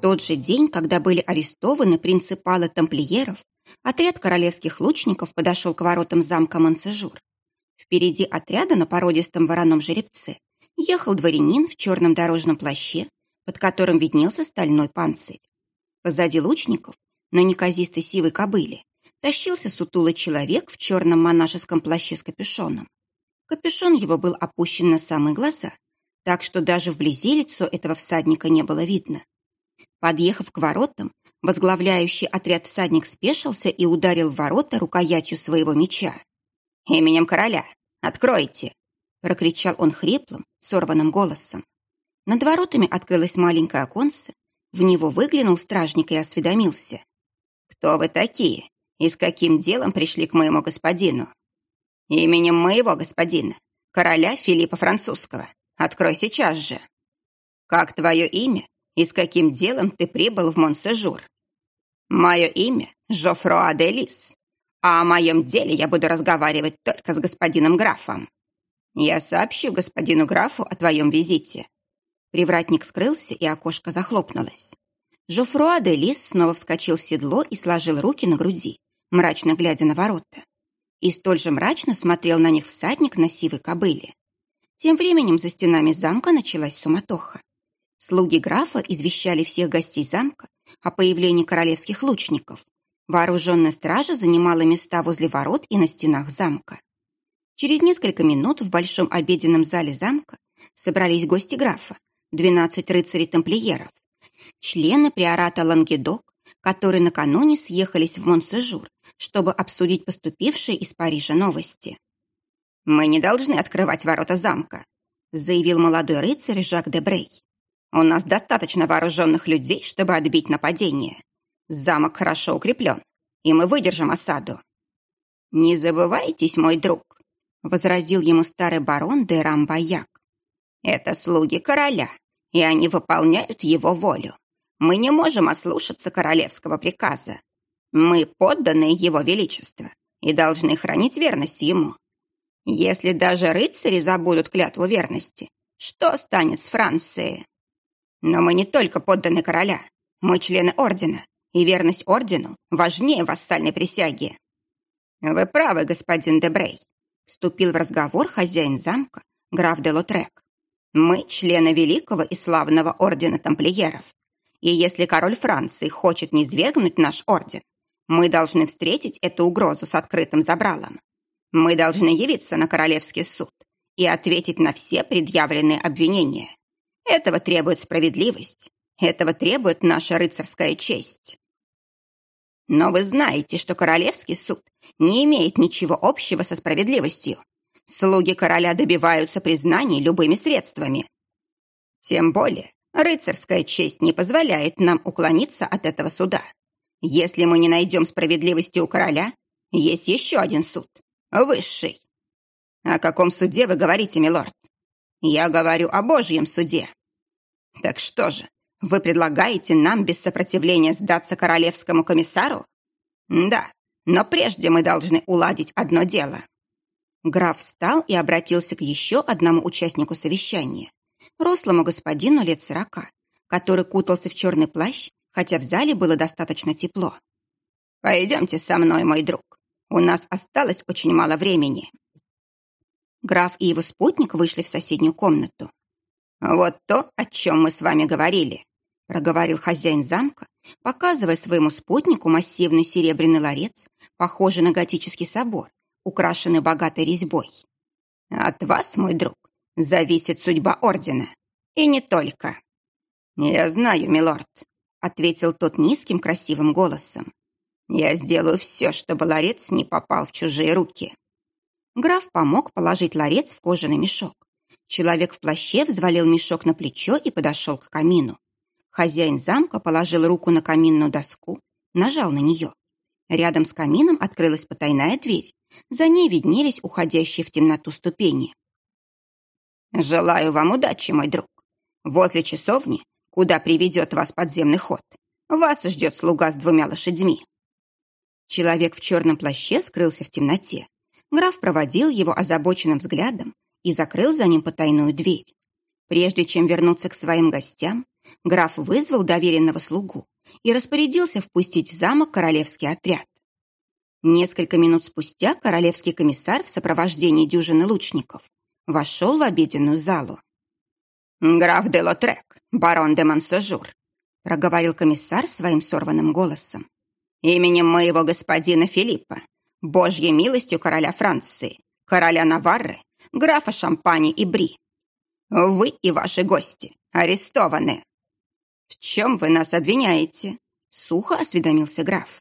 тот же день, когда были арестованы принципалы тамплиеров, отряд королевских лучников подошел к воротам замка Мансежур. Впереди отряда на породистом вороном жеребце ехал дворянин в черном дорожном плаще, под которым виднелся стальной панцирь. Позади лучников, на неказистой сивой кобыле, тащился сутулый человек в черном монашеском плаще с капюшоном. Капюшон его был опущен на самые глаза, так что даже вблизи лицо этого всадника не было видно. Подъехав к воротам, возглавляющий отряд всадник спешился и ударил в ворота рукоятью своего меча. «Именем короля! Откройте!» — прокричал он хриплым, сорванным голосом. Над воротами открылось маленькое оконце, в него выглянул стражник и осведомился. «Кто вы такие и с каким делом пришли к моему господину?» «Именем моего господина, короля Филиппа Французского. Открой сейчас же!» «Как твое имя и с каким делом ты прибыл в Монсежур. Мое имя Жофроа де Лис, а о моем деле я буду разговаривать только с господином графом. Я сообщу господину графу о твоем визите». Привратник скрылся, и окошко захлопнулось. Жофруа де Лис снова вскочил в седло и сложил руки на груди, мрачно глядя на ворота. И столь же мрачно смотрел на них всадник на сивой кобыле. Тем временем за стенами замка началась суматоха. Слуги графа извещали всех гостей замка о появлении королевских лучников. Вооруженная стража занимала места возле ворот и на стенах замка. Через несколько минут в большом обеденном зале замка собрались гости графа, 12 рыцарей-тамплиеров, члены приората Лангедок, которые накануне съехались в Монсежур, чтобы обсудить поступившие из Парижа новости. «Мы не должны открывать ворота замка», заявил молодой рыцарь Жак де Брей. У нас достаточно вооруженных людей, чтобы отбить нападение. Замок хорошо укреплен, и мы выдержим осаду. Не забывайтесь, мой друг, возразил ему старый барон де Рамбаяк. Это слуги короля, и они выполняют его волю. Мы не можем ослушаться королевского приказа. Мы подданные его величества и должны хранить верность ему. Если даже рыцари забудут клятву верности, что станет с Францией? Но мы не только подданы короля, мы члены ордена, и верность ордену важнее вассальной присяги. Вы правы, господин Дебрей, вступил в разговор хозяин замка, граф де Лотрек. Мы члены великого и славного ордена тамплиеров. И если король Франции хочет низвергнуть наш орден, мы должны встретить эту угрозу с открытым забралом. Мы должны явиться на королевский суд и ответить на все предъявленные обвинения. Этого требует справедливость. Этого требует наша рыцарская честь. Но вы знаете, что королевский суд не имеет ничего общего со справедливостью. Слуги короля добиваются признания любыми средствами. Тем более, рыцарская честь не позволяет нам уклониться от этого суда. Если мы не найдем справедливости у короля, есть еще один суд, высший. О каком суде вы говорите, милорд? Я говорю о Божьем суде. Так что же, вы предлагаете нам без сопротивления сдаться королевскому комиссару? Да, но прежде мы должны уладить одно дело. Граф встал и обратился к еще одному участнику совещания, рослому господину лет сорока, который кутался в черный плащ, хотя в зале было достаточно тепло. «Пойдемте со мной, мой друг. У нас осталось очень мало времени». Граф и его спутник вышли в соседнюю комнату. «Вот то, о чем мы с вами говорили», — проговорил хозяин замка, показывая своему спутнику массивный серебряный ларец, похожий на готический собор, украшенный богатой резьбой. «От вас, мой друг, зависит судьба ордена. И не только». «Я знаю, милорд», — ответил тот низким красивым голосом. «Я сделаю все, чтобы ларец не попал в чужие руки». Граф помог положить ларец в кожаный мешок. Человек в плаще взвалил мешок на плечо и подошел к камину. Хозяин замка положил руку на каминную доску, нажал на нее. Рядом с камином открылась потайная дверь. За ней виднелись уходящие в темноту ступени. «Желаю вам удачи, мой друг. Возле часовни, куда приведет вас подземный ход, вас ждет слуга с двумя лошадьми». Человек в черном плаще скрылся в темноте. Граф проводил его озабоченным взглядом и закрыл за ним потайную дверь. Прежде чем вернуться к своим гостям, граф вызвал доверенного слугу и распорядился впустить в замок королевский отряд. Несколько минут спустя королевский комиссар в сопровождении дюжины лучников вошел в обеденную залу. «Граф де Лотрек, барон де Мансожур», проговорил комиссар своим сорванным голосом. «Именем моего господина Филиппа, Божьей милостью короля Франции, короля Наварры, графа Шампани и Бри. Вы и ваши гости арестованы». «В чем вы нас обвиняете?» — сухо осведомился граф.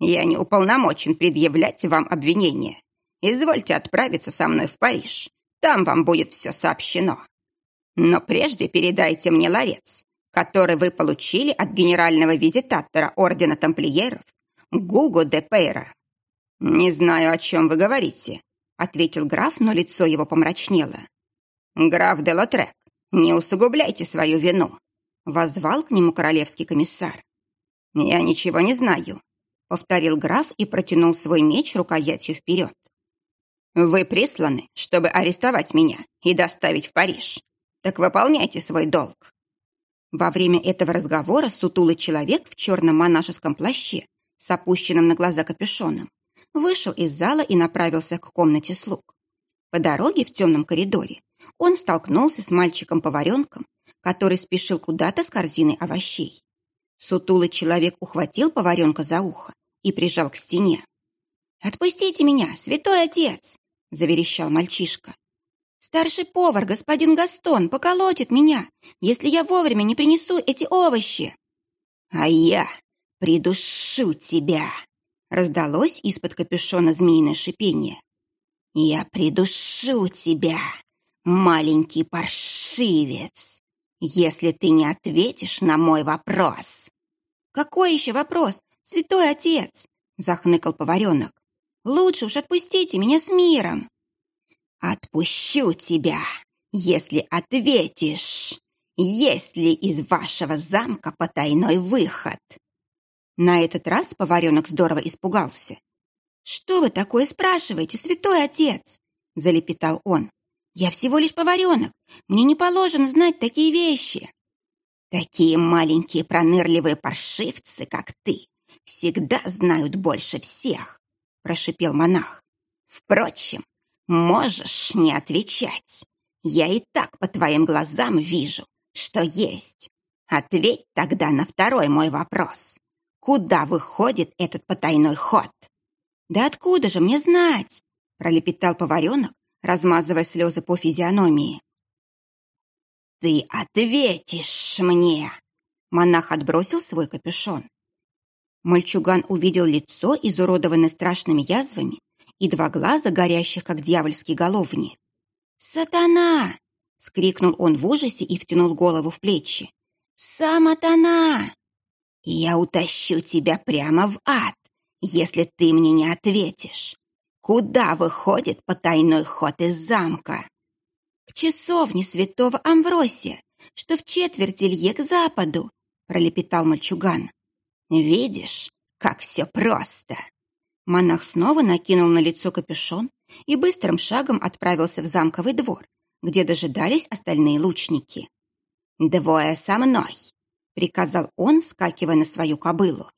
«Я не уполномочен предъявлять вам обвинение. Извольте отправиться со мной в Париж. Там вам будет все сообщено. Но прежде передайте мне ларец, который вы получили от генерального визитатора Ордена Тамплиеров Гуго де Пейра. «Не знаю, о чем вы говорите», — ответил граф, но лицо его помрачнело. «Граф де Лотрек, не усугубляйте свою вину», — возвал к нему королевский комиссар. «Я ничего не знаю», — повторил граф и протянул свой меч рукоятью вперед. «Вы присланы, чтобы арестовать меня и доставить в Париж. Так выполняйте свой долг». Во время этого разговора сутулый человек в черном монашеском плаще с опущенным на глаза капюшоном вышел из зала и направился к комнате слуг. По дороге в темном коридоре он столкнулся с мальчиком-поваренком, который спешил куда-то с корзиной овощей. Сутулый человек ухватил поваренка за ухо и прижал к стене. «Отпустите меня, святой отец!» — заверещал мальчишка. Старший повар, господин Гастон, поколотит меня, если я вовремя не принесу эти овощи. А я придушу тебя, раздалось из-под капюшона змеиное шипение. Я придушу тебя, маленький паршивец, если ты не ответишь на мой вопрос. Какой еще вопрос, святой отец? захныкал поваренок. Лучше уж отпустите меня с миром. «Отпущу тебя, если ответишь, есть ли из вашего замка потайной выход». На этот раз поваренок здорово испугался. «Что вы такое спрашиваете, святой отец?» – залепетал он. «Я всего лишь поваренок. Мне не положено знать такие вещи». «Такие маленькие пронырливые паршивцы, как ты, всегда знают больше всех», – прошипел монах. «Впрочем, Можешь не отвечать. Я и так по твоим глазам вижу, что есть. Ответь тогда на второй мой вопрос. Куда выходит этот потайной ход? Да откуда же мне знать? Пролепетал поваренок, размазывая слезы по физиономии. Ты ответишь мне. Монах отбросил свой капюшон. Мальчуган увидел лицо, изуродованное страшными язвами, и два глаза, горящих, как дьявольские головни. «Сатана!» — скрикнул он в ужасе и втянул голову в плечи. «Саматана! Я утащу тебя прямо в ад, если ты мне не ответишь. Куда выходит потайной ход из замка?» «К часовне святого Амвросия, что в четверти лье к западу», — пролепетал мальчуган. «Видишь, как все просто!» Монах снова накинул на лицо капюшон и быстрым шагом отправился в замковый двор, где дожидались остальные лучники. «Двое со мной!» — приказал он, вскакивая на свою кобылу.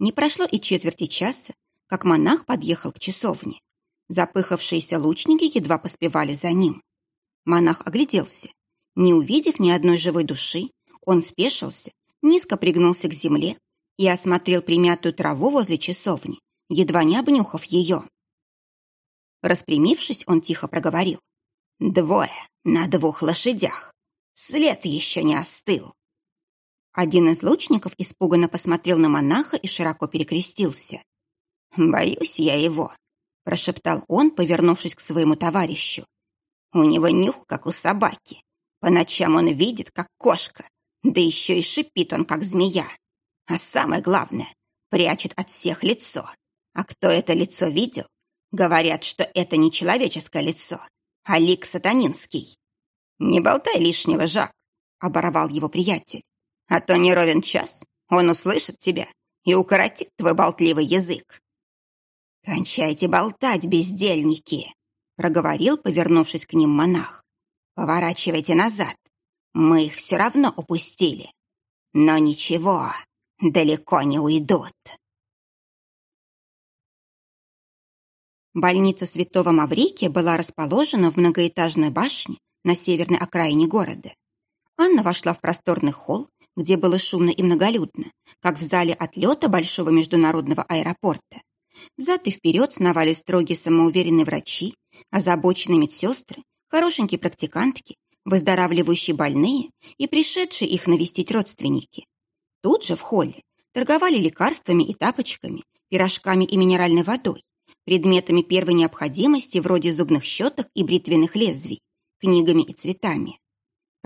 Не прошло и четверти часа, как монах подъехал к часовне. Запыхавшиеся лучники едва поспевали за ним. Монах огляделся. Не увидев ни одной живой души, он спешился, низко пригнулся к земле и осмотрел примятую траву возле часовни, едва не обнюхав ее. Распрямившись, он тихо проговорил. «Двое на двух лошадях. След еще не остыл». Один из лучников испуганно посмотрел на монаха и широко перекрестился. «Боюсь я его», — прошептал он, повернувшись к своему товарищу. «У него нюх, как у собаки. По ночам он видит, как кошка, да еще и шипит он, как змея. А самое главное, прячет от всех лицо. А кто это лицо видел? Говорят, что это не человеческое лицо, а лик сатанинский. Не болтай лишнего, Жак, оборвал его приятель. А то не ровен час, он услышит тебя и укоротит твой болтливый язык. «Кончайте болтать, бездельники!» — проговорил, повернувшись к ним монах. «Поворачивайте назад. Мы их все равно упустили». Но ничего, далеко не уйдут. Больница Святого Маврикия была расположена в многоэтажной башне на северной окраине города. Анна вошла в просторный холл, где было шумно и многолюдно, как в зале отлета большого международного аэропорта. Взад и вперед сновали строгие самоуверенные врачи, озабоченные медсестры, хорошенькие практикантки, выздоравливающие больные и пришедшие их навестить родственники. Тут же в холле торговали лекарствами и тапочками, пирожками и минеральной водой, предметами первой необходимости вроде зубных щеток и бритвенных лезвий, книгами и цветами.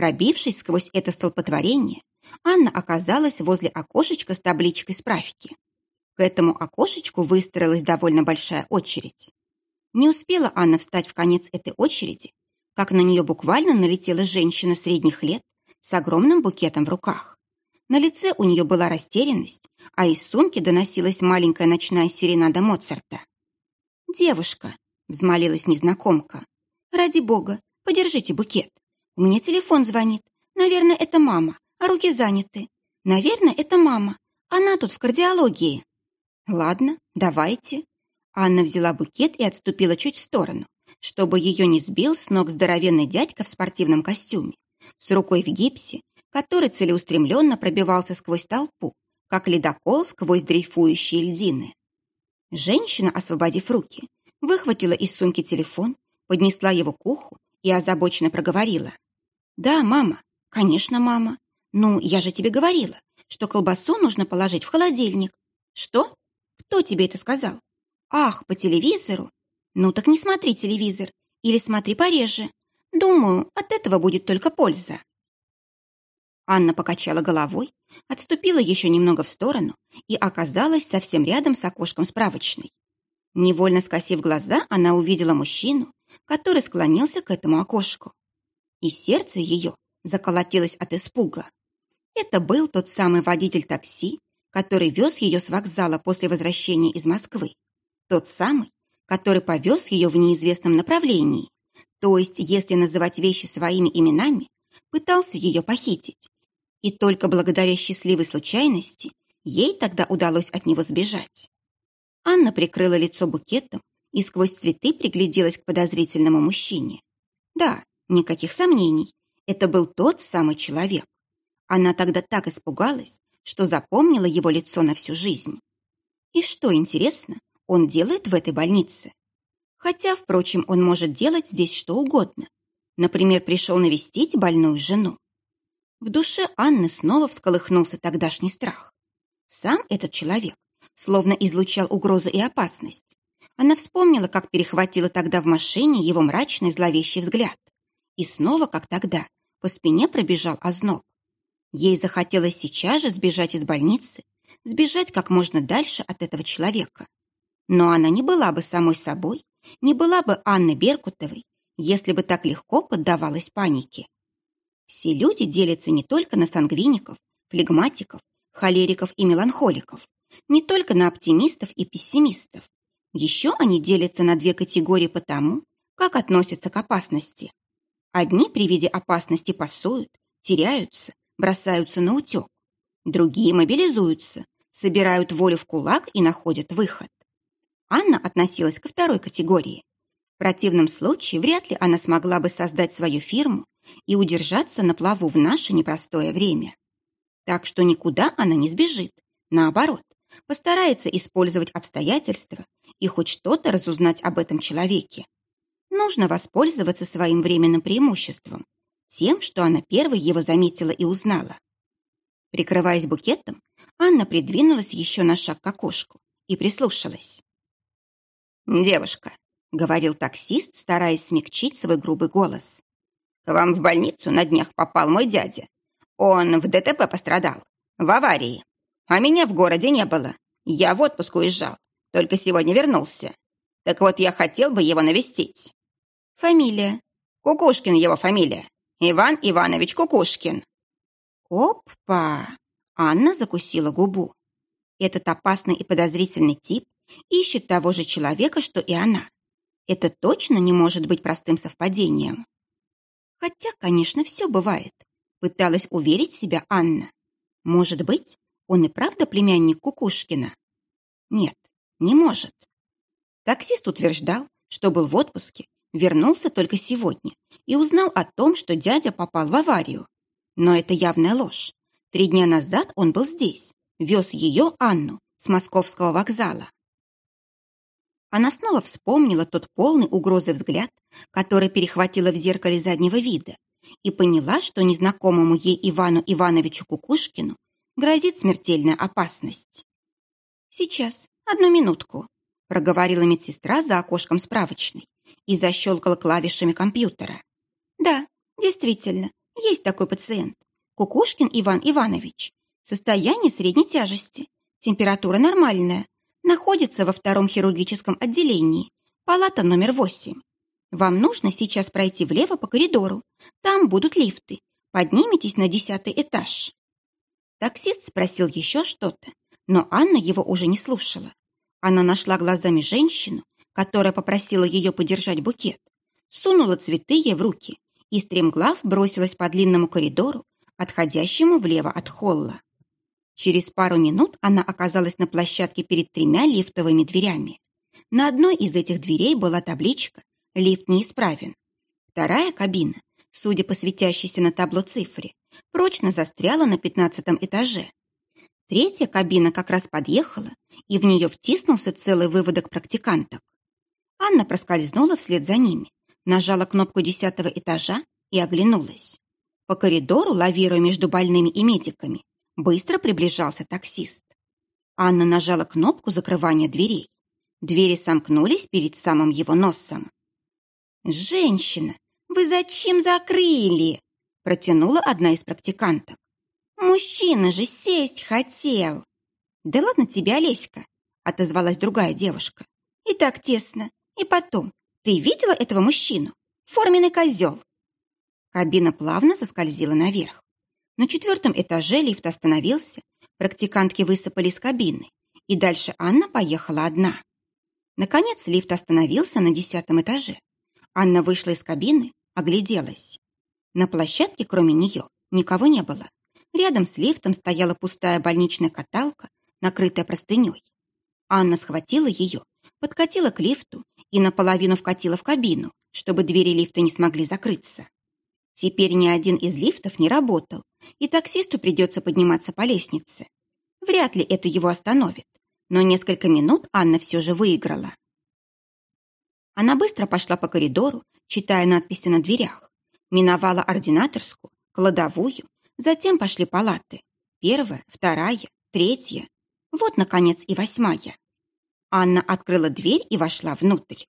Пробившись сквозь это столпотворение, Анна оказалась возле окошечка с табличкой справки. К этому окошечку выстроилась довольно большая очередь. Не успела Анна встать в конец этой очереди, как на нее буквально налетела женщина средних лет с огромным букетом в руках. На лице у нее была растерянность, а из сумки доносилась маленькая ночная серенада Моцарта. «Девушка», — взмолилась незнакомка, — «ради бога, подержите букет. Меня телефон звонит. Наверное, это мама, а руки заняты. Наверное, это мама. Она тут в кардиологии». «Ладно, давайте». Анна взяла букет и отступила чуть в сторону, чтобы ее не сбил с ног здоровенный дядька в спортивном костюме, с рукой в гипсе, который целеустремленно пробивался сквозь толпу, как ледокол сквозь дрейфующие льдины. Женщина, освободив руки, выхватила из сумки телефон, поднесла его к уху и озабоченно проговорила. «Да, мама, конечно, мама. Ну, я же тебе говорила, что колбасу нужно положить в холодильник. Что? Кто тебе это сказал? Ах, по телевизору? Ну так не смотри телевизор или смотри пореже. Думаю, от этого будет только польза. Анна покачала головой, отступила еще немного в сторону и оказалась совсем рядом с окошком справочной. Невольно скосив глаза, она увидела мужчину, который склонился к этому окошку. И сердце ее заколотилось от испуга. Это был тот самый водитель такси, который вез ее с вокзала после возвращения из Москвы. Тот самый, который повез ее в неизвестном направлении, то есть, если называть вещи своими именами, пытался ее похитить. И только благодаря счастливой случайности ей тогда удалось от него сбежать. Анна прикрыла лицо букетом и сквозь цветы пригляделась к подозрительному мужчине. Да, никаких сомнений, это был тот самый человек. Она тогда так испугалась, что запомнила его лицо на всю жизнь. И что интересно, он делает в этой больнице. Хотя, впрочем, он может делать здесь что угодно. Например, пришел навестить больную жену. В душе Анны снова всколыхнулся тогдашний страх. Сам этот человек словно излучал угрозу и опасность. Она вспомнила, как перехватила тогда в машине его мрачный зловещий взгляд. И снова, как тогда, по спине пробежал озноб. Ей захотелось сейчас же сбежать из больницы, сбежать как можно дальше от этого человека. Но она не была бы самой собой, не была бы Анной Беркутовой, если бы так легко поддавалась панике. Все люди делятся не только на сангвиников, флегматиков, холериков и меланхоликов, не только на оптимистов и пессимистов. Еще они делятся на две категории по тому, как относятся к опасности. Одни при виде опасности пасуют, теряются, бросаются на утек. Другие мобилизуются, собирают волю в кулак и находят выход. Анна относилась ко второй категории. В противном случае вряд ли она смогла бы создать свою фирму и удержаться на плаву в наше непростое время. Так что никуда она не сбежит. Наоборот, постарается использовать обстоятельства и хоть что-то разузнать об этом человеке. Нужно воспользоваться своим временным преимуществом, тем, что она первой его заметила и узнала. Прикрываясь букетом, Анна придвинулась еще на шаг к окошку и прислушалась. «Девушка», — говорил таксист, стараясь смягчить свой грубый голос. «К вам в больницу на днях попал мой дядя. Он в ДТП пострадал, в аварии. А меня в городе не было. Я в отпуск уезжал, только сегодня вернулся. Так вот, я хотел бы его навестить». «Фамилия?» «Кукушкин его фамилия. Иван Иванович Кукушкин». «Опа!» Анна закусила губу. Этот опасный и подозрительный тип ищет того же человека, что и она. Это точно не может быть простым совпадением. Хотя, конечно, все бывает, пыталась уверить себя Анна. Может быть, он и правда племянник Кукушкина? Нет, не может. Таксист утверждал, что был в отпуске, вернулся только сегодня и узнал о том, что дядя попал в аварию. Но это явная ложь. Три дня назад он был здесь, вез ее, Анну, с московского вокзала. Она снова вспомнила тот полный угрозы взгляд, который перехватила в зеркале заднего вида, и поняла, что незнакомому ей Ивану Ивановичу Кукушкину грозит смертельная опасность. «Сейчас, одну минутку», — проговорила медсестра за окошком справочной и защелкала клавишами компьютера. «Да, действительно, есть такой пациент. Кукушкин Иван Иванович. Состояние средней тяжести. Температура нормальная. Находится во втором хирургическом отделении. Палата номер восемь. Вам нужно сейчас пройти влево по коридору. Там будут лифты. Подниметесь на десятый этаж. Таксист спросил еще что-то, но Анна его уже не слушала. Она нашла глазами женщину, которая попросила ее подержать букет, сунула цветы ей в руки и стремглав бросилась по длинному коридору, отходящему влево от холла. Через пару минут она оказалась на площадке перед тремя лифтовыми дверями. На одной из этих дверей была табличка Лифт неисправен. Вторая кабина, судя по светящейся на табло цифре, прочно застряла на пятнадцатом этаже. Третья кабина как раз подъехала, и в нее втиснулся целый выводок практиканток. Анна проскользнула вслед за ними, нажала кнопку десятого этажа и оглянулась. По коридору, лавируя между больными и медиками, быстро приближался таксист. Анна нажала кнопку закрывания дверей. Двери сомкнулись перед самым его носом. «Женщина, вы зачем закрыли?» протянула одна из практиканток. «Мужчина же сесть хотел!» «Да ладно тебе, Олеська!» отозвалась другая девушка. «И так тесно. И потом, ты видела этого мужчину? Форменный козел!» Кабина плавно заскользила наверх. На четвертом этаже лифт остановился, практикантки высыпали из кабины, и дальше Анна поехала одна. Наконец лифт остановился на десятом этаже. Анна вышла из кабины, огляделась. На площадке, кроме нее, никого не было. Рядом с лифтом стояла пустая больничная каталка, накрытая простыней. Анна схватила ее, подкатила к лифту и наполовину вкатила в кабину, чтобы двери лифта не смогли закрыться. Теперь ни один из лифтов не работал, и таксисту придется подниматься по лестнице. Вряд ли это его остановит, но несколько минут Анна все же выиграла. Она быстро пошла по коридору, читая надписи на дверях. Миновала ординаторскую, кладовую, затем пошли палаты. Первая, вторая, третья. Вот, наконец, и восьмая. Анна открыла дверь и вошла внутрь.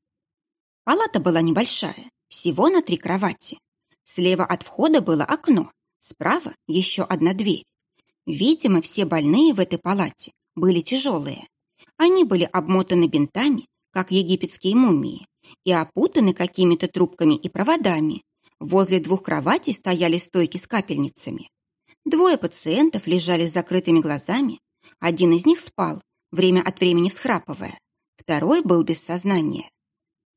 Палата была небольшая, всего на три кровати. Слева от входа было окно, справа еще одна дверь. Видимо, все больные в этой палате были тяжелые. Они были обмотаны бинтами, как египетские мумии, и опутаны какими-то трубками и проводами. Возле двух кроватей стояли стойки с капельницами. Двое пациентов лежали с закрытыми глазами. Один из них спал, время от времени всхрапывая. Второй был без сознания.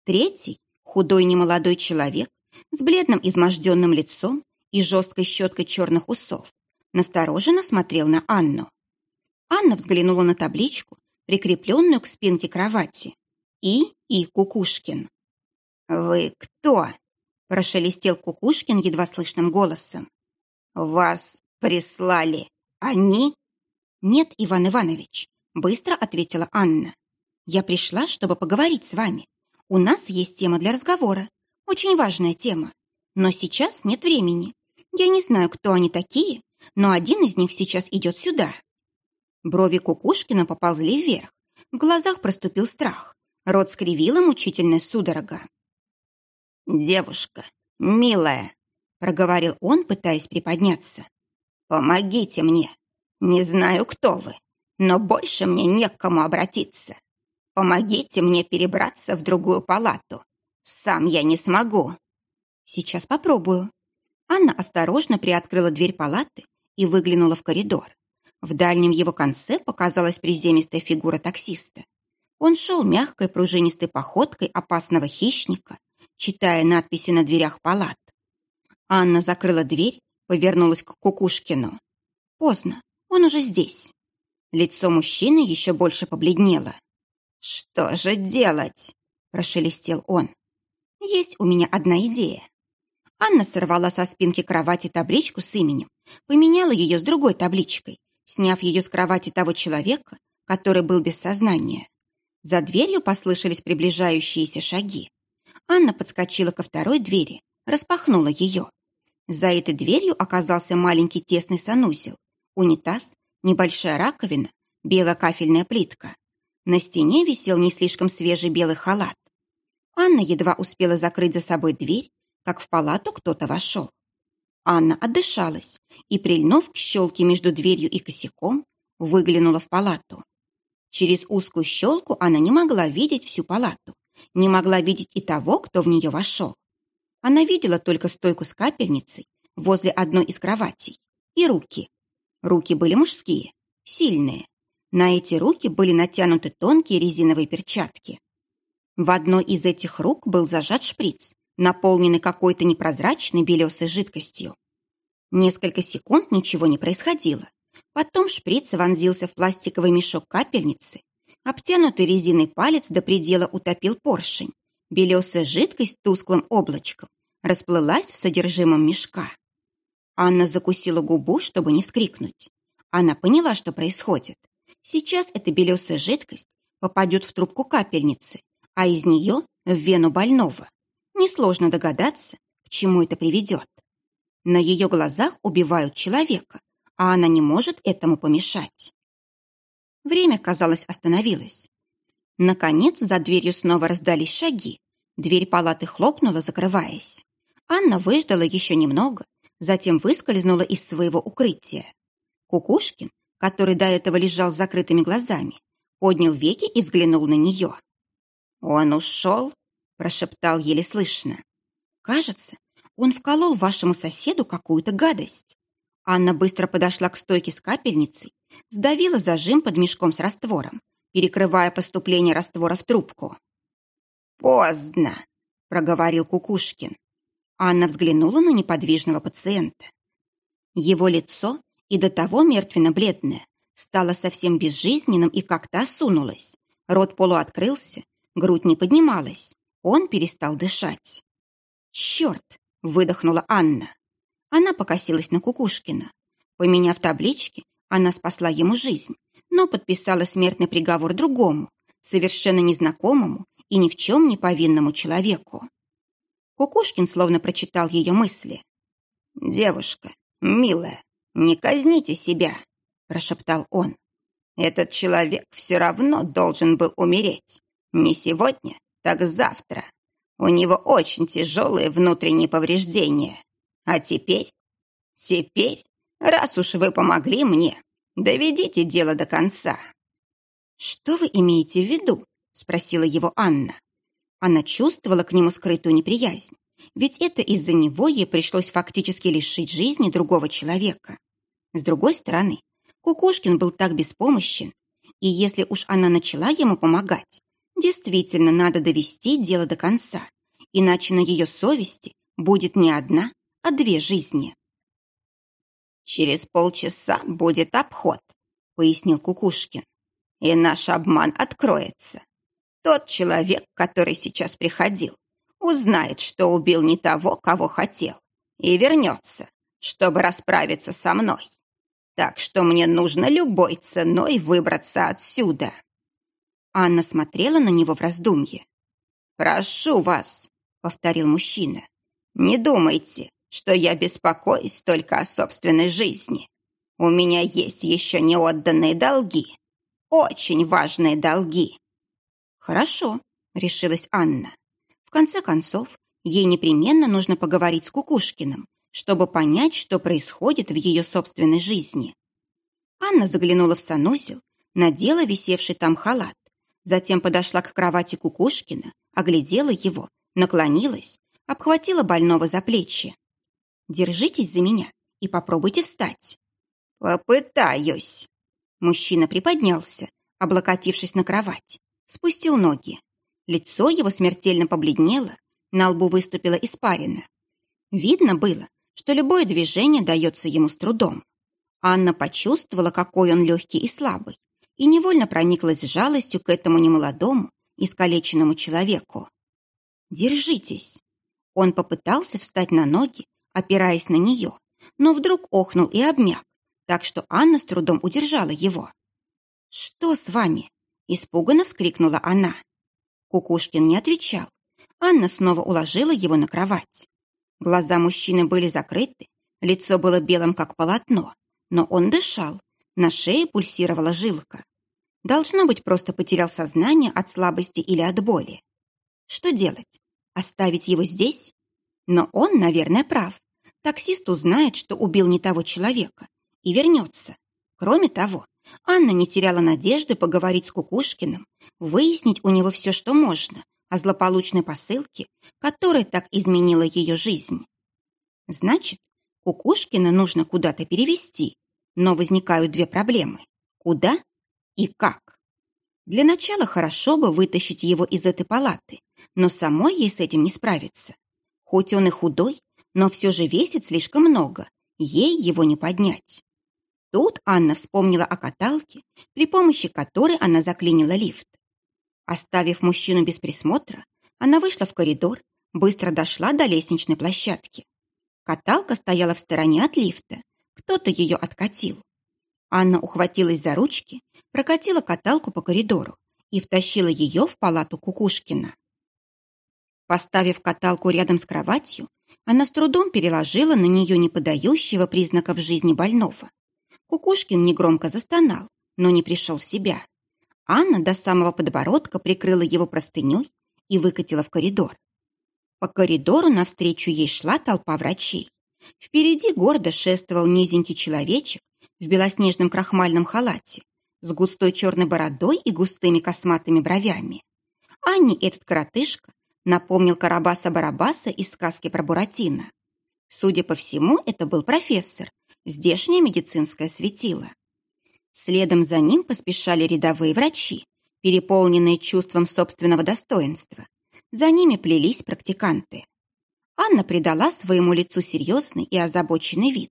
Третий, худой немолодой человек, с бледным изможденным лицом и жесткой щеткой черных усов, настороженно смотрел на Анну. Анна взглянула на табличку, прикрепленную к спинке кровати. И. И. Кукушкин. «Вы кто?» – прошелестел Кукушкин едва слышным голосом. «Вас прислали они?» «Нет, Иван Иванович», – быстро ответила Анна. «Я пришла, чтобы поговорить с вами. У нас есть тема для разговора. Очень важная тема. Но сейчас нет времени. Я не знаю, кто они такие, но один из них сейчас идет сюда». Брови Кукушкина поползли вверх. В глазах проступил страх. Рот скривила мучительная судорога. «Девушка, милая», — проговорил он, пытаясь приподняться. «Помогите мне. Не знаю, кто вы, но больше мне не к кому обратиться. Помогите мне перебраться в другую палату. Сам я не смогу». «Сейчас попробую». Анна осторожно приоткрыла дверь палаты и выглянула в коридор. В дальнем его конце показалась приземистая фигура таксиста. Он шел мягкой пружинистой походкой опасного хищника, читая надписи на дверях палат. Анна закрыла дверь, повернулась к Кукушкину. Поздно, Он уже здесь. Лицо мужчины еще больше побледнело. «Что же делать?» – прошелестел он. «Есть у меня одна идея». Анна сорвала со спинки кровати табличку с именем, поменяла ее с другой табличкой, сняв ее с кровати того человека, который был без сознания. За дверью послышались приближающиеся шаги. Анна подскочила ко второй двери, распахнула ее. За этой дверью оказался маленький тесный санузел, унитаз, небольшая раковина, белая кафельная плитка. На стене висел не слишком свежий белый халат. Анна едва успела закрыть за собой дверь, как в палату кто-то вошел. Анна отдышалась и, прильнув к щелке между дверью и косяком, выглянула в палату. Через узкую щелку она не могла видеть всю палату, не могла видеть и того, кто в нее вошел. Она видела только стойку с капельницей возле одной из кроватей и руки. Руки были мужские, сильные. На эти руки были натянуты тонкие резиновые перчатки. В одной из этих рук был зажат шприц, наполненный какой-то непрозрачной белесой жидкостью. Несколько секунд ничего не происходило. Потом шприц вонзился в пластиковый мешок капельницы. Обтянутый резиной палец до предела утопил поршень. Белесая жидкость тусклым облачком расплылась в содержимом мешка. Анна закусила губу, чтобы не вскрикнуть. Она поняла, что происходит. Сейчас эта белесая жидкость попадет в трубку капельницы, а из нее в вену больного. Несложно догадаться, к чему это приведет. На ее глазах убивают человека, а она не может этому помешать. Время, казалось, остановилось. Наконец, за дверью снова раздались шаги. Дверь палаты хлопнула, закрываясь. Анна выждала еще немного, затем выскользнула из своего укрытия. Кукушкин, который до этого лежал с закрытыми глазами, поднял веки и взглянул на нее. «Он ушел?» – прошептал еле слышно. «Кажется, он вколол вашему соседу какую-то гадость». Анна быстро подошла к стойке с капельницей, сдавила зажим под мешком с раствором, перекрывая поступление раствора в трубку. «Поздно», — проговорил Кукушкин. Анна взглянула на неподвижного пациента. Его лицо, и до того мертвенно-бледное, стало совсем безжизненным и как-то осунулось. Рот полуоткрылся, грудь не поднималась. Он перестал дышать. «Черт!» — выдохнула Анна. Она покосилась на Кукушкина. Поменяв таблички, она спасла ему жизнь, но подписала смертный приговор другому, совершенно незнакомому и ни в чем не повинному человеку. Кукушкин словно прочитал ее мысли. «Девушка, милая, не казните себя», – прошептал он. «Этот человек все равно должен был умереть. Не сегодня, так завтра. У него очень тяжелые внутренние повреждения. А теперь, теперь, раз уж вы помогли мне, доведите дело до конца». «Что вы имеете в виду?» — спросила его Анна. Она чувствовала к нему скрытую неприязнь, ведь это из-за него ей пришлось фактически лишить жизни другого человека. С другой стороны, Кукушкин был так беспомощен, и если уж она начала ему помогать, действительно надо довести дело до конца, иначе на ее совести будет не одна, а две жизни. «Через полчаса будет обход», — пояснил Кукушкин. «И наш обман откроется. Тот человек, который сейчас приходил, узнает, что убил не того, кого хотел, и вернется, чтобы расправиться со мной. Так что мне нужно любой ценой выбраться отсюда». Анна смотрела на него в раздумье. «Прошу вас», — повторил мужчина, — «не думайте, что я беспокоюсь только о собственной жизни. У меня есть еще неотданные долги, очень важные долги». «Хорошо», — решилась Анна. В конце концов, ей непременно нужно поговорить с Кукушкиным, чтобы понять, что происходит в ее собственной жизни. Анна заглянула в санузел, надела висевший там халат, затем подошла к кровати Кукушкина, оглядела его, наклонилась, обхватила больного за плечи. Держитесь за меня и попробуйте встать». «Попытаюсь». Мужчина приподнялся, облокотившись на кровать, спустил ноги. Лицо его смертельно побледнело, на лбу выступила испарина. Видно было, что любое движение дается ему с трудом. Анна почувствовала, какой он легкий и слабый, и невольно прониклась жалостью к этому немолодому, искалеченному человеку. «Держитесь!» Он попытался встать на ноги, опираясь на нее, но вдруг охнул и обмяк, так что Анна с трудом удержала его. «Что с вами?» – испуганно вскрикнула она. Кукушкин не отвечал. Анна снова уложила его на кровать. Глаза мужчины были закрыты, лицо было белым, как полотно, но он дышал, на шее пульсировала жилка. Должно быть, просто потерял сознание от слабости или от боли. Что делать? Оставить его здесь? Но он, наверное, прав. Таксист узнает, что убил не того человека, и вернется. Кроме того, Анна не теряла надежды поговорить с Кукушкиным, выяснить у него все, что можно, о злополучной посылке, которая так изменила ее жизнь. Значит, Кукушкина нужно куда-то перевести, но возникают две проблемы. Куда и как? Для начала хорошо бы вытащить его из этой палаты, но самой ей с этим не справиться. Хоть он и худой, но все же весит слишком много, ей его не поднять. Тут Анна вспомнила о каталке, при помощи которой она заклинила лифт. Оставив мужчину без присмотра, она вышла в коридор, быстро дошла до лестничной площадки. Каталка стояла в стороне от лифта, кто-то ее откатил. Анна ухватилась за ручки, прокатила каталку по коридору и втащила ее в палату Кукушкина. Поставив каталку рядом с кроватью, она с трудом переложила на нее неподающего признаков жизни больного. Кукушкин негромко застонал, но не пришел в себя. Анна до самого подбородка прикрыла его простыней и выкатила в коридор. По коридору навстречу ей шла толпа врачей. Впереди гордо шествовал низенький человечек в белоснежном крахмальном халате с густой черной бородой и густыми косматыми бровями. Анне этот коротышка напомнил Карабаса-Барабаса из сказки про Буратино. Судя по всему, это был профессор, здешнее медицинское светило. Следом за ним поспешали рядовые врачи, переполненные чувством собственного достоинства. За ними плелись практиканты. Анна придала своему лицу серьезный и озабоченный вид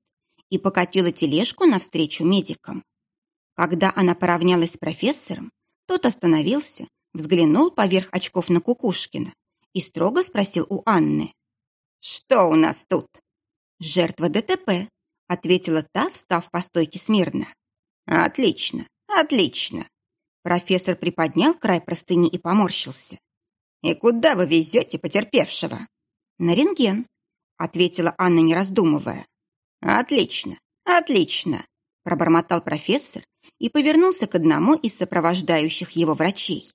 и покатила тележку навстречу медикам. Когда она поравнялась с профессором, тот остановился, взглянул поверх очков на Кукушкина и строго спросил у Анны. «Что у нас тут?» «Жертва ДТП», — ответила та, встав по стойке смирно. «Отлично, отлично!» Профессор приподнял край простыни и поморщился. «И куда вы везете потерпевшего?» «На рентген», — ответила Анна, не раздумывая. «Отлично, отлично!» — пробормотал профессор и повернулся к одному из сопровождающих его врачей.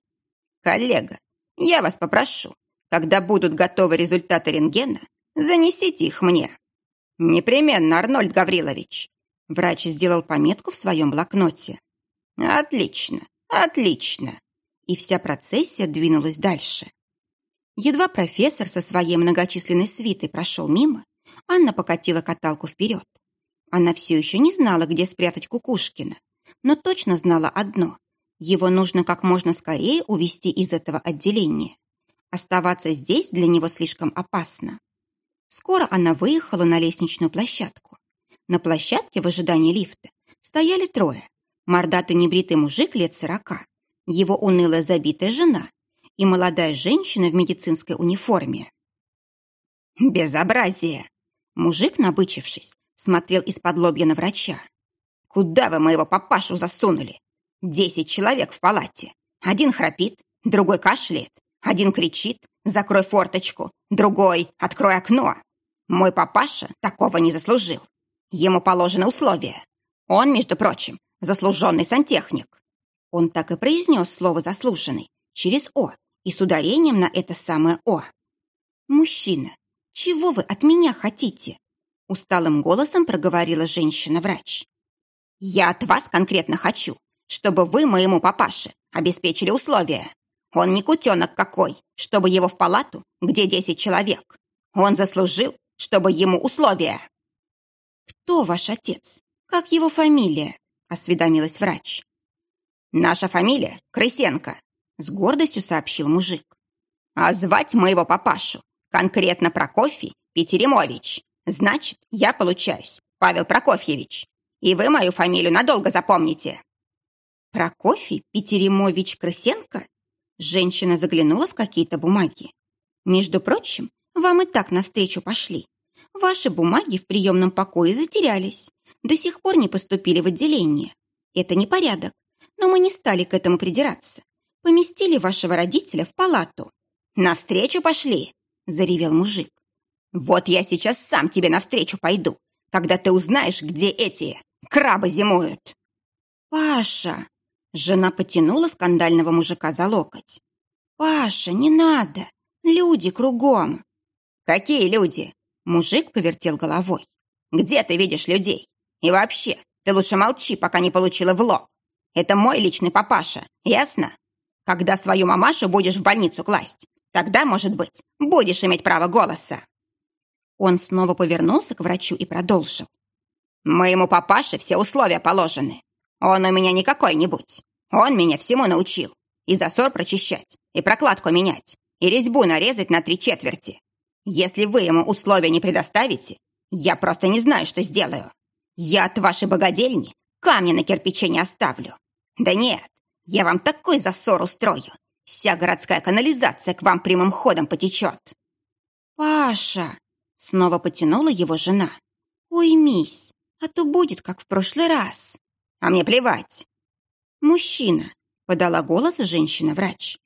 «Коллега, я вас попрошу, когда будут готовы результаты рентгена, занесите их мне». «Непременно, Арнольд Гаврилович», Врач сделал пометку в своем блокноте. «Отлично, отлично!» И вся процессия двинулась дальше. Едва профессор со своей многочисленной свитой прошел мимо, Анна покатила каталку вперед. Она все еще не знала, где спрятать Кукушкина, но точно знала одно – его нужно как можно скорее увести из этого отделения. Оставаться здесь для него слишком опасно. Скоро она выехала на лестничную площадку. На площадке в ожидании лифта стояли трое. Мордатый небритый мужик лет сорока, его унылая забитая жена и молодая женщина в медицинской униформе. «Безобразие!» Мужик, набычившись, смотрел из-под лобья на врача. «Куда вы моего папашу засунули? Десять человек в палате. Один храпит, другой кашляет, один кричит «Закрой форточку!» Другой «Открой окно!» Мой папаша такого не заслужил. Ему положено условие. Он, между прочим, заслуженный сантехник. Он так и произнес слово «заслуженный» через «о» и с ударением на это самое «о». «Мужчина, чего вы от меня хотите?» Усталым голосом проговорила женщина-врач. «Я от вас конкретно хочу, чтобы вы моему папаше обеспечили условия. Он не кутенок какой, чтобы его в палату, где десять человек. Он заслужил, чтобы ему условия». «Кто ваш отец? Как его фамилия?» – осведомилась врач. «Наша фамилия Крысенко», – с гордостью сообщил мужик. «А звать моего папашу конкретно Прокофий Петеремович. Значит, я получаюсь Павел Прокофьевич. и вы мою фамилию надолго запомните». Прокофий Петеремович Крысенко? Женщина заглянула в какие-то бумаги. Между прочим, вам и так навстречу пошли. Ваши бумаги в приемном покое затерялись. До сих пор не поступили в отделение. Это не порядок, но мы не стали к этому придираться. Поместили вашего родителя в палату. «Навстречу пошли!» – заревел мужик. «Вот я сейчас сам тебе навстречу пойду, когда ты узнаешь, где эти крабы зимуют!» «Паша!» – жена потянула скандального мужика за локоть. «Паша, не надо! Люди кругом!» «Какие люди?» – мужик повертел головой. «Где ты видишь людей? И вообще, ты лучше молчи, пока не получила в лоб. Это мой личный папаша, ясно? Когда свою мамашу будешь в больницу класть, тогда, может быть, будешь иметь право голоса». Он снова повернулся к врачу и продолжил. «Моему папаше все условия положены. Он у меня не какой-нибудь. Он меня всему научил. И засор прочищать, и прокладку менять, и резьбу нарезать на три четверти. Если вы ему условия не предоставите, я просто не знаю, что сделаю. Я от вашей богадельни камни на кирпиче не оставлю. Да нет, я вам такой засор устрою. Вся городская канализация к вам прямым ходом потечет. Паша, снова потянула его жена. Уймись, а то будет, как в прошлый раз. А мне плевать. Мужчина, подала голос женщина-врач.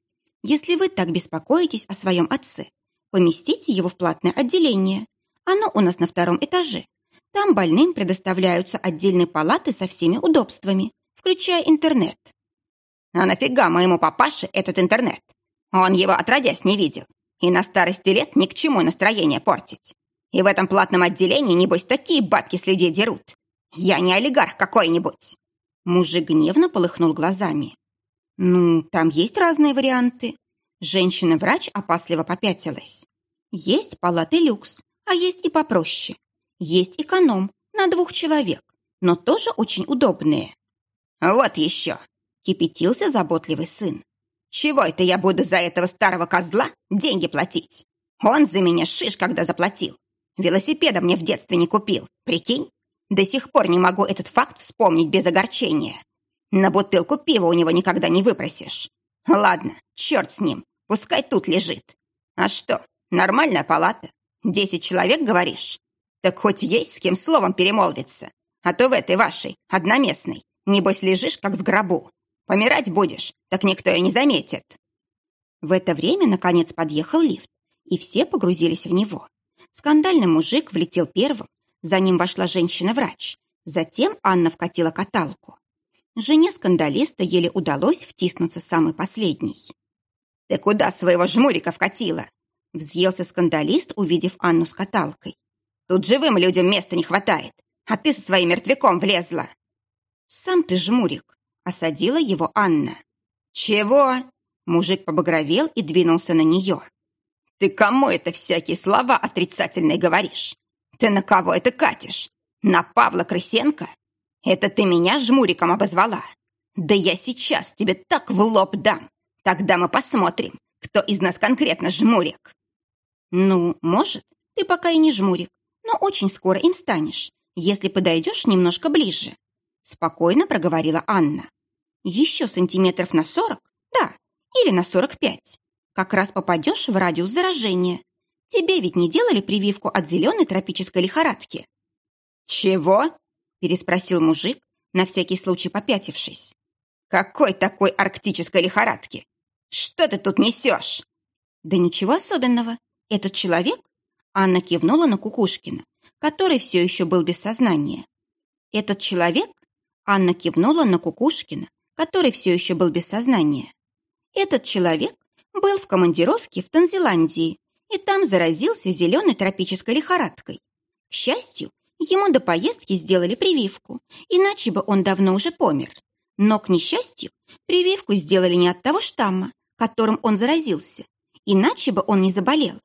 Если вы так беспокоитесь о своем отце, поместите его в платное отделение. Оно у нас на втором этаже. Там больным предоставляются отдельные палаты со всеми удобствами, включая интернет. А нафига моему папаше этот интернет? Он его отродясь не видел. И на старости лет ни к чему настроение портить. И в этом платном отделении, небось, такие бабки с людей дерут. Я не олигарх какой-нибудь. Мужик гневно полыхнул глазами. Ну, там есть разные варианты. Женщина-врач опасливо попятилась. Есть палаты люкс, а есть и попроще. Есть эконом на двух человек, но тоже очень удобные. Вот еще, кипятился заботливый сын. Чего это я буду за этого старого козла деньги платить? Он за меня шиш, когда заплатил. Велосипеда мне в детстве не купил, прикинь? До сих пор не могу этот факт вспомнить без огорчения. На бутылку пива у него никогда не выпросишь. Ладно, черт с ним, пускай тут лежит. А что, нормальная палата? Десять человек, говоришь? Так хоть есть с кем словом перемолвиться. А то в этой вашей, одноместной, небось лежишь, как в гробу. Помирать будешь, так никто и не заметит. В это время, наконец, подъехал лифт, и все погрузились в него. Скандальный мужик влетел первым, за ним вошла женщина-врач. Затем Анна вкатила каталку. Жене скандалиста еле удалось втиснуться самый последний. «Ты куда своего жмурика вкатила?» Взъелся скандалист, увидев Анну с каталкой. «Тут живым людям места не хватает, а ты со своим мертвяком влезла». «Сам ты жмурик», Осадила его Анна. «Чего?» Мужик побагровел и двинулся на нее. «Ты кому это всякие слова отрицательные говоришь? Ты на кого это катишь? На Павла Крысенко? Это ты меня жмуриком обозвала? Да я сейчас тебе так в лоб дам. Тогда мы посмотрим, кто из нас конкретно жмурик». «Ну, может, ты пока и не жмурик, но очень скоро им станешь, если подойдешь немножко ближе», спокойно проговорила Анна. Еще сантиметров на сорок? Да, или на сорок пять. Как раз попадешь в радиус заражения. Тебе ведь не делали прививку от зеленой тропической лихорадки?» «Чего?» – переспросил мужик, на всякий случай попятившись. «Какой такой арктической лихорадки? Что ты тут несешь?» «Да ничего особенного. Этот человек...» Анна кивнула на Кукушкина, который все еще был без сознания. «Этот человек...» Анна кивнула на Кукушкина, который все еще был без сознания. Этот человек был в командировке в Танзиландии и там заразился зеленой тропической лихорадкой. К счастью, ему до поездки сделали прививку, иначе бы он давно уже помер. Но, к несчастью, прививку сделали не от того штамма, которым он заразился, иначе бы он не заболел.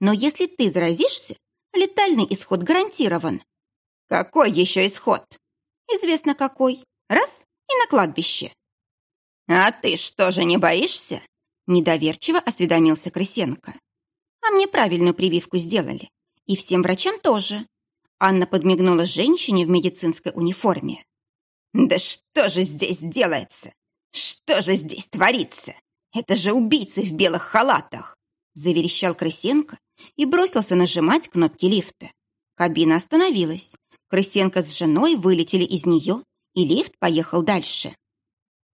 Но если ты заразишься, летальный исход гарантирован. Какой еще исход? Известно какой. Раз и на кладбище. «А ты что же не боишься?» Недоверчиво осведомился Крысенко. «А мне правильную прививку сделали. И всем врачам тоже. Анна подмигнула женщине в медицинской униформе. «Да что же здесь делается? Что же здесь творится? Это же убийцы в белых халатах!» Заверещал Крысенко и бросился нажимать кнопки лифта. Кабина остановилась. Крысенко с женой вылетели из нее, и лифт поехал дальше.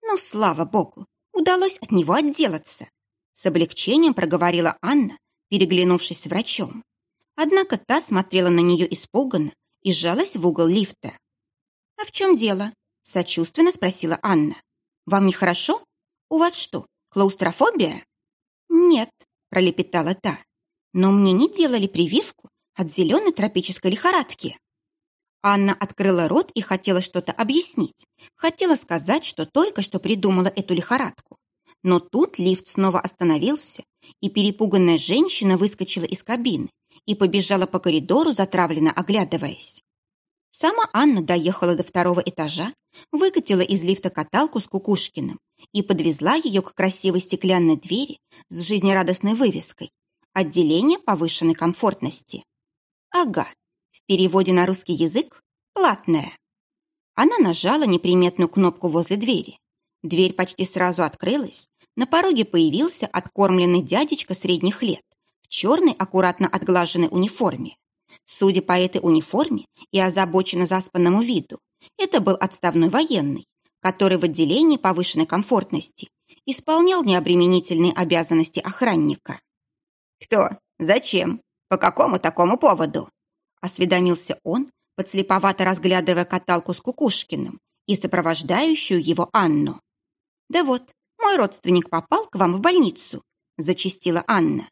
Ну, слава богу, удалось от него отделаться. С облегчением проговорила Анна, переглянувшись с врачом. Однако та смотрела на нее испуганно и сжалась в угол лифта. «А в чем дело?» – сочувственно спросила Анна. «Вам нехорошо? У вас что, клаустрофобия?» «Нет», – пролепетала та. «Но мне не делали прививку от зеленой тропической лихорадки». Анна открыла рот и хотела что-то объяснить. Хотела сказать, что только что придумала эту лихорадку. Но тут лифт снова остановился, и перепуганная женщина выскочила из кабины и побежала по коридору, затравленно оглядываясь. Сама Анна доехала до второго этажа, выкатила из лифта каталку с Кукушкиным и подвезла ее к красивой стеклянной двери с жизнерадостной вывеской «Отделение повышенной комфортности». Ага, в переводе на русский язык «платная». Она нажала неприметную кнопку возле двери. Дверь почти сразу открылась. На пороге появился откормленный дядечка средних лет в черной, аккуратно отглаженной униформе. Судя по этой униформе и озабоченно заспанному виду, это был отставной военный, который в отделении повышенной комфортности исполнял необременительные обязанности охранника. «Кто? Зачем? По какому такому поводу?» осведомился он, подслеповато разглядывая каталку с Кукушкиным и сопровождающую его Анну. «Да вот, мой родственник попал к вам в больницу», – зачистила Анна.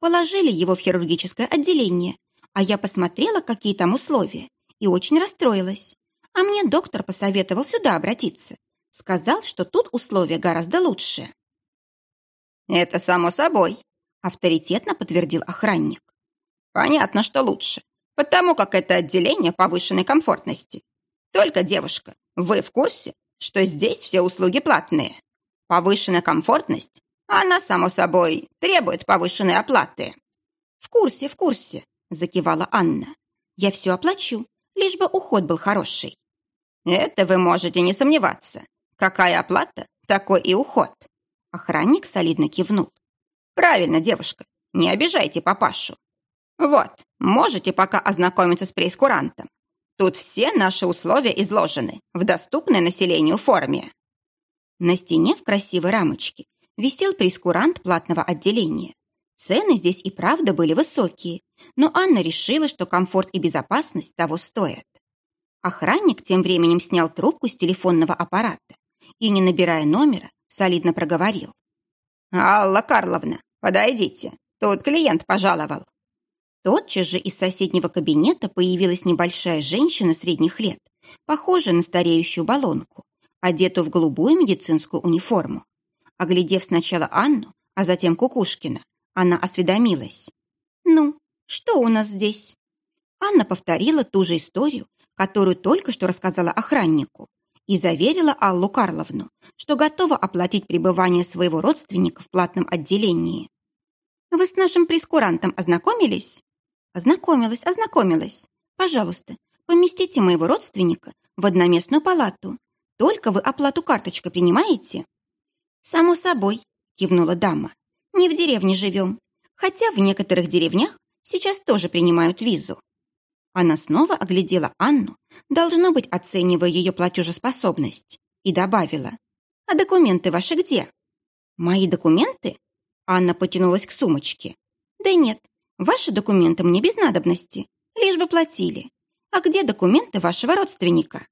«Положили его в хирургическое отделение, а я посмотрела, какие там условия, и очень расстроилась. А мне доктор посоветовал сюда обратиться. Сказал, что тут условия гораздо лучше». «Это само собой», – авторитетно подтвердил охранник. «Понятно, что лучше потому как это отделение повышенной комфортности. Только, девушка, вы в курсе, что здесь все услуги платные? Повышенная комфортность, она, само собой, требует повышенной оплаты. В курсе, в курсе, закивала Анна. Я все оплачу, лишь бы уход был хороший. Это вы можете не сомневаться. Какая оплата, такой и уход. Охранник солидно кивнул. Правильно, девушка, не обижайте папашу. Вот, можете пока ознакомиться с прейскурантом. Тут все наши условия изложены в доступной населению форме. На стене в красивой рамочке висел прейскурант платного отделения. Цены здесь и правда были высокие, но Анна решила, что комфорт и безопасность того стоят. Охранник тем временем снял трубку с телефонного аппарата и, не набирая номера, солидно проговорил. «Алла Карловна, подойдите, тут клиент пожаловал». Тотчас же из соседнего кабинета появилась небольшая женщина средних лет, похожая на стареющую баллонку, одетую в голубую медицинскую униформу. Оглядев сначала Анну, а затем Кукушкина, она осведомилась. «Ну, что у нас здесь?» Анна повторила ту же историю, которую только что рассказала охраннику, и заверила Аллу Карловну, что готова оплатить пребывание своего родственника в платном отделении. «Вы с нашим прескурантом ознакомились?» Ознакомилась, ознакомилась. Пожалуйста, поместите моего родственника в одноместную палату. Только вы оплату карточкой принимаете? Само собой, кивнула дама. Не в деревне живем. Хотя в некоторых деревнях сейчас тоже принимают визу. Она снова оглядела Анну, должно быть, оценивая ее платежеспособность, и добавила. «А документы ваши где?» «Мои документы?» Анна потянулась к сумочке. «Да нет, Ваши документы мне без надобности, лишь бы платили. А где документы вашего родственника?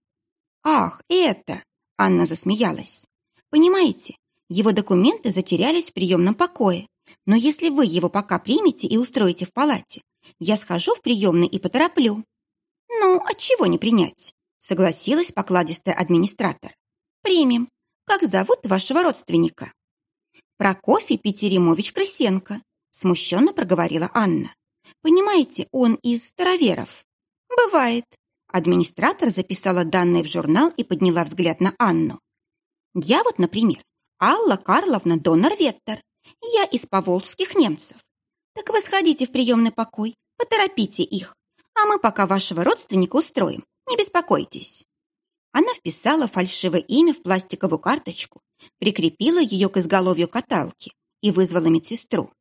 Ах, это! Анна засмеялась. Понимаете, его документы затерялись в приемном покое. Но если вы его пока примете и устроите в палате, я схожу в приемный и потороплю. Ну, от чего не принять? Согласилась покладистая администратор. Примем. Как зовут вашего родственника? Прокофий Петеримович Крысенко, Смущенно проговорила Анна. Понимаете, он из староверов. Бывает. Администратор записала данные в журнал и подняла взгляд на Анну. Я вот, например, Алла Карловна Донор-Веттер. Я из поволжских немцев. Так вы сходите в приемный покой, поторопите их. а мы пока вашего родственника устроим, не беспокойтесь». Она вписала фальшивое имя в пластиковую карточку, прикрепила ее к изголовью каталки и вызвала медсестру.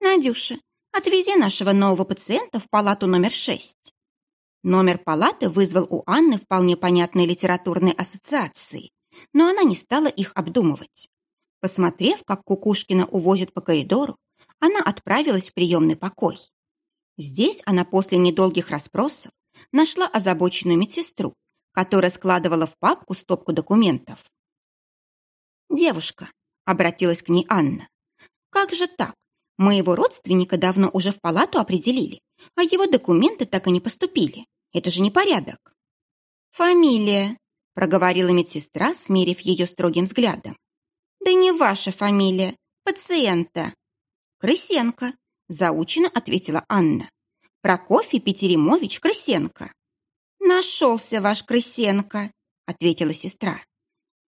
«Надюша, отвези нашего нового пациента в палату номер шесть». Номер палаты вызвал у Анны вполне понятные литературные ассоциации, но она не стала их обдумывать. Посмотрев, как Кукушкина увозят по коридору, она отправилась в приемный покой. Здесь она после недолгих расспросов нашла озабоченную медсестру, которая складывала в папку стопку документов. «Девушка», — обратилась к ней Анна, — «как же так? Моего родственника давно уже в палату определили, а его документы так и не поступили. Это же непорядок». «Фамилия», — проговорила медсестра, смерив ее строгим взглядом. «Да не ваша фамилия, пациента». «Крысенко», — заучено ответила Анна. «Прокофий Петеремович Крысенко». «Нашелся ваш Крысенко», — ответила сестра.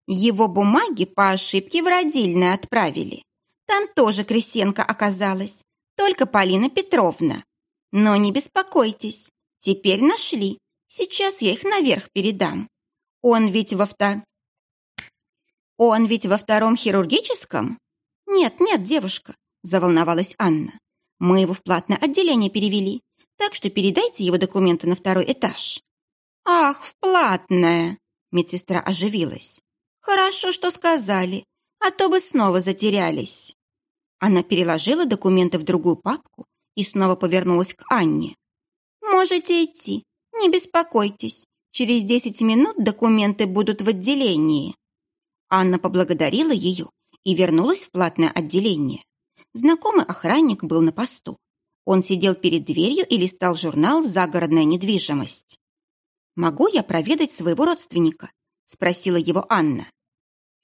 «Его бумаги по ошибке в родильное отправили. Там тоже Крысенко оказалась, только Полина Петровна. Но не беспокойтесь, теперь нашли. Сейчас я их наверх передам. Он ведь во втор... Он ведь во втором хирургическом? Нет, нет, девушка, заволновалась Анна. Мы его в платное отделение перевели, так что передайте его документы на второй этаж. Ах, в платное! Медсестра оживилась. Хорошо, что сказали, а то бы снова затерялись. Она переложила документы в другую папку и снова повернулась к Анне. «Можете идти, не беспокойтесь. Через десять минут документы будут в отделении». Анна поблагодарила ее и вернулась в платное отделение. Знакомый охранник был на посту. Он сидел перед дверью и листал журнал «Загородная недвижимость». «Могу я проведать своего родственника?» — спросила его Анна.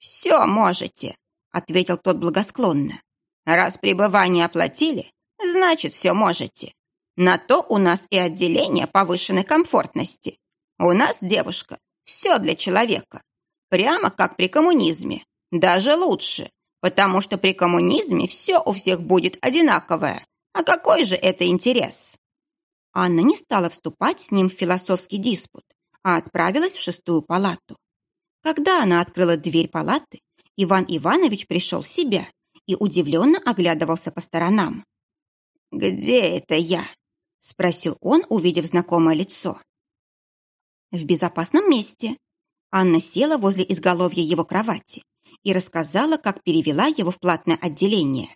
«Все можете», — ответил тот благосклонно. «Раз пребывание оплатили, значит, все можете. На то у нас и отделение повышенной комфортности. У нас, девушка, все для человека. Прямо как при коммунизме. Даже лучше, потому что при коммунизме все у всех будет одинаковое. А какой же это интерес?» Анна не стала вступать с ним в философский диспут, а отправилась в шестую палату. Когда она открыла дверь палаты, Иван Иванович пришел в себя и удивленно оглядывался по сторонам. «Где это я?» — спросил он, увидев знакомое лицо. «В безопасном месте». Анна села возле изголовья его кровати и рассказала, как перевела его в платное отделение.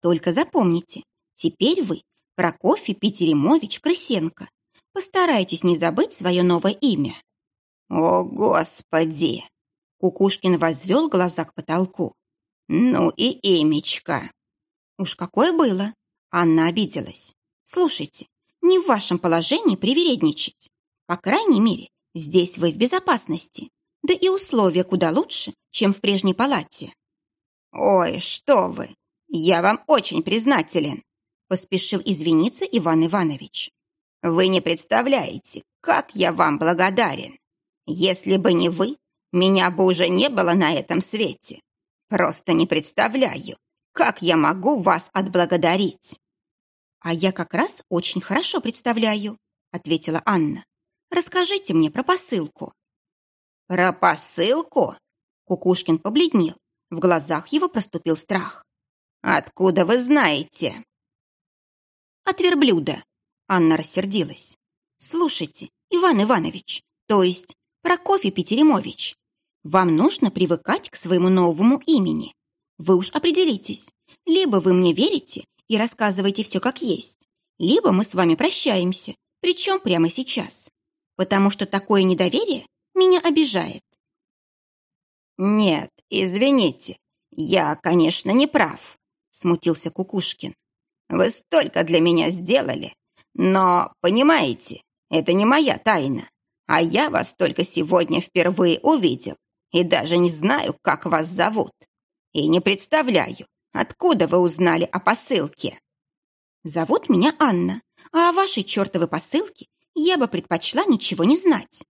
«Только запомните, теперь вы Прокофий Петеремович Крысенко. Постарайтесь не забыть свое новое имя». «О, Господи!» Кукушкин возвел глаза к потолку. «Ну и имечко!» «Уж какое было!» Анна обиделась. «Слушайте, не в вашем положении привередничать. По крайней мере, здесь вы в безопасности. Да и условия куда лучше, чем в прежней палате». «Ой, что вы! Я вам очень признателен!» Поспешил извиниться Иван Иванович. «Вы не представляете, как я вам благодарен! Если бы не вы, меня бы уже не было на этом свете. Просто не представляю, как я могу вас отблагодарить!» «А я как раз очень хорошо представляю», — ответила Анна. «Расскажите мне про посылку». «Про посылку?» Кукушкин побледнел. В глазах его проступил страх. «Откуда вы знаете?» «От верблюда», — Анна рассердилась. «Слушайте, Иван Иванович, то есть Прокофий Петеремович, вам нужно привыкать к своему новому имени. Вы уж определитесь, либо вы мне верите и рассказывайте все как есть, либо мы с вами прощаемся, причем прямо сейчас, потому что такое недоверие меня обижает. «Нет, извините, я, конечно, не прав», — смутился Кукушкин. «Вы столько для меня сделали, но, понимаете, это не моя тайна, а я вас только сегодня впервые увидел и даже не знаю, как вас зовут, и не представляю, Откуда вы узнали о посылке? Зовут меня Анна, а о вашей чертовой посылке я бы предпочла ничего не знать.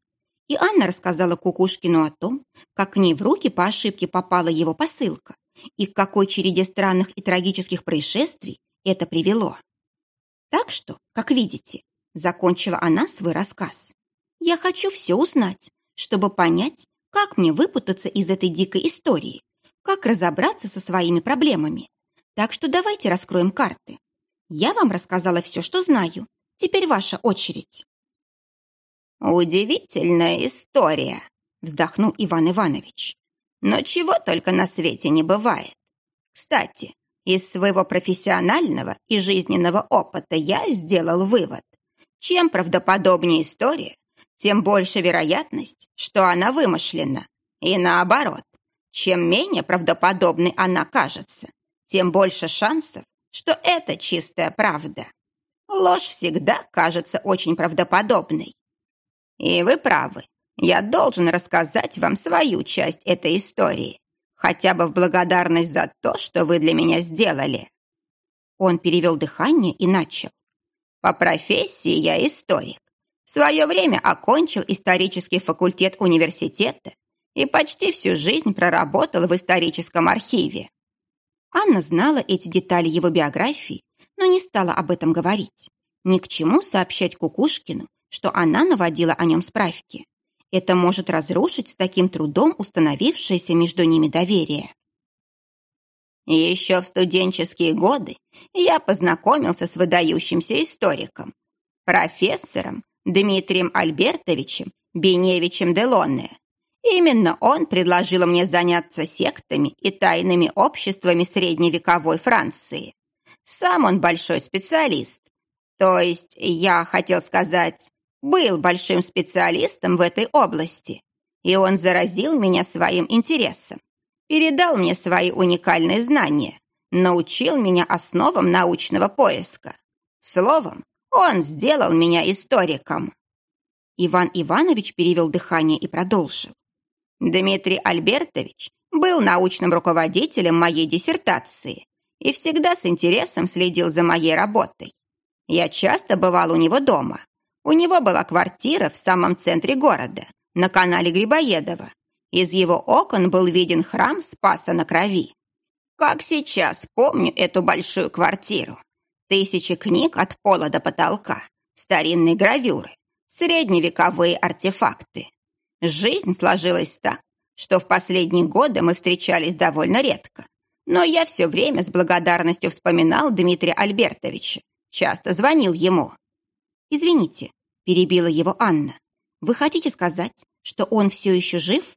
И Анна рассказала Кукушкину о том, как к ней в руки по ошибке попала его посылка и к какой череде странных и трагических происшествий это привело. Так что, как видите, Закончила она свой рассказ. «Я хочу все узнать, чтобы понять, как мне выпутаться из этой дикой истории, как разобраться со своими проблемами. Так что давайте раскроем карты. Я вам рассказала все, что знаю. Теперь ваша очередь». «Удивительная история», — вздохнул Иван Иванович. «Но чего только на свете не бывает. Кстати, из своего профессионального и жизненного опыта я сделал вывод. Чем правдоподобнее история, тем больше вероятность, что она вымышлена. И наоборот, чем менее правдоподобной она кажется, тем больше шансов, что это чистая правда. Ложь всегда кажется очень правдоподобной. И вы правы, я должен рассказать вам свою часть этой истории, хотя бы в благодарность за то, что вы для меня сделали. Он перевел дыхание и начал. По профессии я историк. Свое время окончил исторический факультет университета и почти всю жизнь проработал в историческом архиве. Анна знала эти детали его биографии, но не стала об этом говорить. Ни к чему сообщать Кукушкину, что она наводила о нем справки. Это может разрушить с таким трудом установившееся между ними доверие. Еще в студенческие годы я познакомился с выдающимся историком, профессором Дмитрием Альбертовичем Беневичем Делонне. Именно он предложил мне заняться сектами и тайными обществами средневековой Франции. Сам он большой специалист. То есть, я хотел сказать, был большим специалистом в этой области. И он заразил меня своим интересом передал мне свои уникальные знания, научил меня основам научного поиска. Словом, он сделал меня историком. Иван Иванович перевел дыхание и продолжил. Дмитрий Альбертович был научным руководителем моей диссертации и всегда с интересом следил за моей работой. Я часто бывал у него дома. У него была квартира в самом центре города, на канале Грибоедова, из его окон был виден храм Спаса на Крови. Как сейчас помню эту большую квартиру. Тысячи книг от пола до потолка, старинные гравюры, средневековые артефакты. Жизнь сложилась так, что в последние годы мы встречались довольно редко. Но я все время с благодарностью вспоминал Дмитрия Альбертовича, часто звонил ему. «Извините», — перебила его Анна, «вы хотите сказать, что он все еще жив?»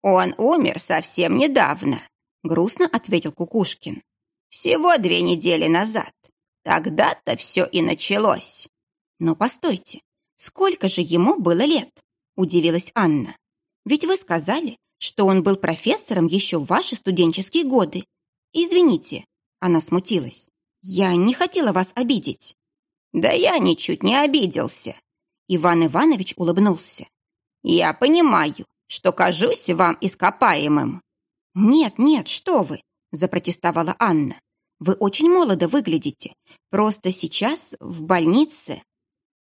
«Он умер совсем недавно», — грустно ответил Кукушкин. «Всего две недели назад. Тогда-то все и началось». «Но постойте, сколько же ему было лет?» — удивилась Анна. «Ведь вы сказали, что он был профессором еще в ваши студенческие годы. Извините», — она смутилась. «Я не хотела вас обидеть». «Да я ничуть не обиделся», — Иван Иванович улыбнулся. «Я понимаю, что кажусь вам ископаемым». «Нет, нет, что вы!» – запротестовала Анна. «Вы очень молодо выглядите. Просто сейчас в больнице...»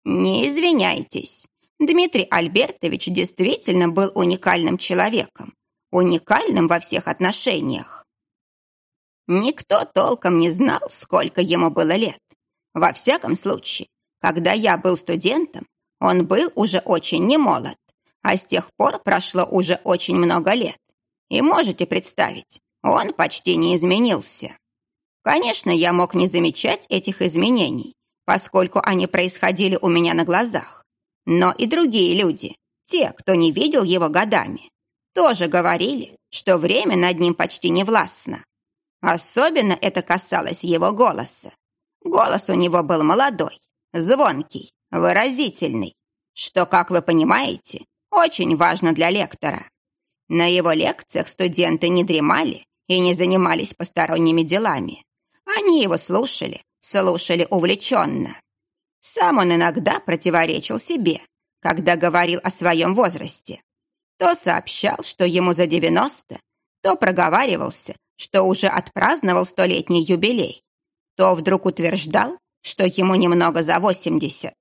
«Не извиняйтесь. Дмитрий Альбертович действительно был уникальным человеком. Уникальным во всех отношениях. Никто толком не знал, сколько ему было лет. Во всяком случае, когда я был студентом, он был уже очень немолод а с тех пор прошло уже очень много лет. И можете представить, он почти не изменился. Конечно, я мог не замечать этих изменений, поскольку они происходили у меня на глазах. Но и другие люди, те, кто не видел его годами, тоже говорили, что время над ним почти не властно. Особенно это касалось его голоса. Голос у него был молодой, звонкий, выразительный, что, как вы понимаете, очень важно для лектора. На его лекциях студенты не дремали и не занимались посторонними делами. Они его слушали, слушали увлеченно. Сам он иногда противоречил себе, когда говорил о своем возрасте. То сообщал, что ему за 90, то проговаривался, что уже отпраздновал столетний юбилей, то вдруг утверждал, что ему немного за 80.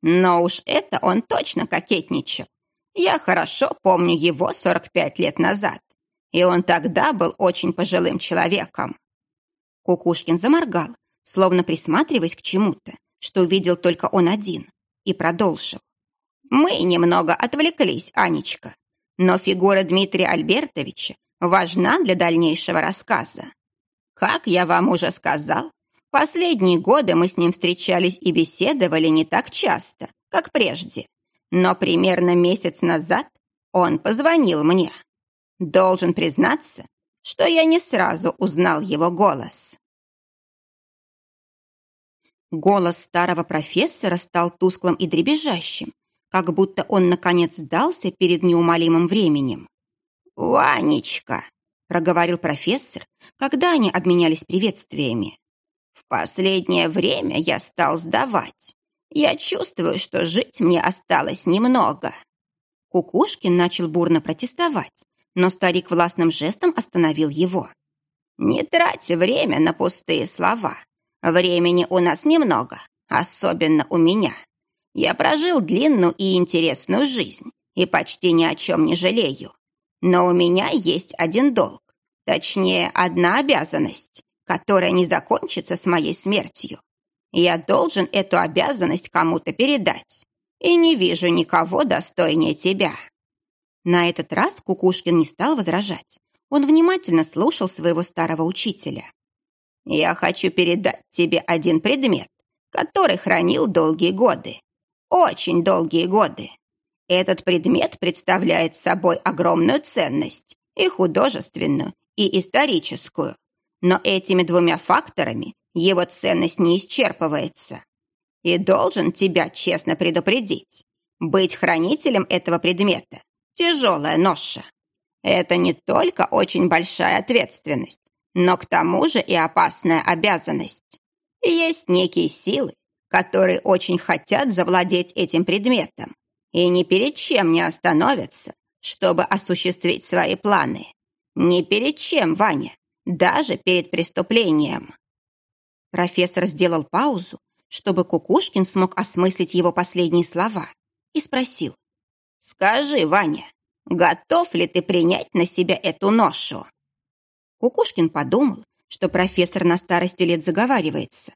Но уж это он точно кокетничал. Я хорошо помню его 45 лет назад, и он тогда был очень пожилым человеком. Кукушкин заморгал, словно присматриваясь к чему-то, что видел только он один, и продолжил. «Мы немного отвлеклись, Анечка, но фигура Дмитрия Альбертовича важна для дальнейшего рассказа. Как я вам уже сказал, последние годы мы с ним встречались и беседовали не так часто, как прежде, но примерно месяц назад он позвонил мне. Должен признаться, что я не сразу узнал его голос. Голос старого профессора стал тусклым и дребезжащим, как будто он, наконец, сдался перед неумолимым временем. «Ванечка!» — проговорил профессор, когда они обменялись приветствиями. «В последнее время я стал сдавать. Я чувствую, что жить мне осталось немного». Кукушкин начал бурно протестовать, но старик властным жестом остановил его. «Не трать время на пустые слова. Времени у нас немного, особенно у меня. Я прожил длинную и интересную жизнь и почти ни о чем не жалею. Но у меня есть один долг, точнее, одна обязанность, которая не закончится с моей смертью. Я должен эту обязанность кому-то передать, и не вижу никого достойнее тебя». На этот раз Кукушкин не стал возражать. Он внимательно слушал своего старого учителя. Я хочу передать тебе один предмет, который хранил долгие годы. Очень долгие годы. Этот предмет представляет собой огромную ценность, и художественную, и историческую. Но этими двумя факторами его ценность не исчерпывается. И должен тебя честно предупредить. Быть хранителем этого предмета – тяжелая ноша. Это не только очень большая ответственность, но к тому же и опасная обязанность. Есть некие силы, которые очень хотят завладеть этим предметом и ни перед чем не остановятся, чтобы осуществить свои планы. Ни перед чем, Ваня, даже перед преступлением. Профессор сделал паузу, чтобы Кукушкин смог осмыслить его последние слова, и спросил. «Скажи, Ваня, готов ли ты принять на себя эту ношу?» Кукушкин подумал, что профессор на старости лет заговаривается.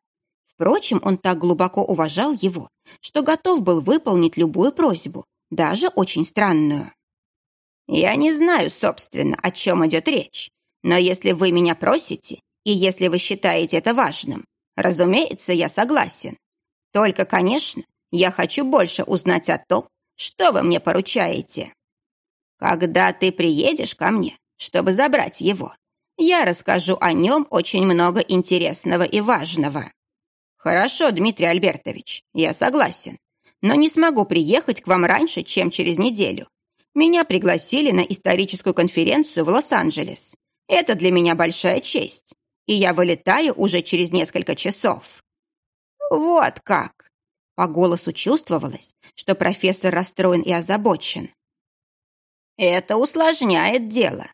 Впрочем, он так глубоко уважал его, что готов был выполнить любую просьбу, даже очень странную. «Я не знаю, собственно, о чем идет речь, но если вы меня просите, и если вы считаете это важным, разумеется, я согласен. Только, конечно, я хочу больше узнать о том, что вы мне поручаете. Когда ты приедешь ко мне, чтобы забрать его, я расскажу о нем очень много интересного и важного. Хорошо, Дмитрий Альбертович, я согласен, но не смогу приехать к вам раньше, чем через неделю. Меня пригласили на историческую конференцию в Лос-Анджелес. Это для меня большая честь, и я вылетаю уже через несколько часов. Вот как. По голосу чувствовалось, что профессор расстроен и озабочен. Это усложняет дело.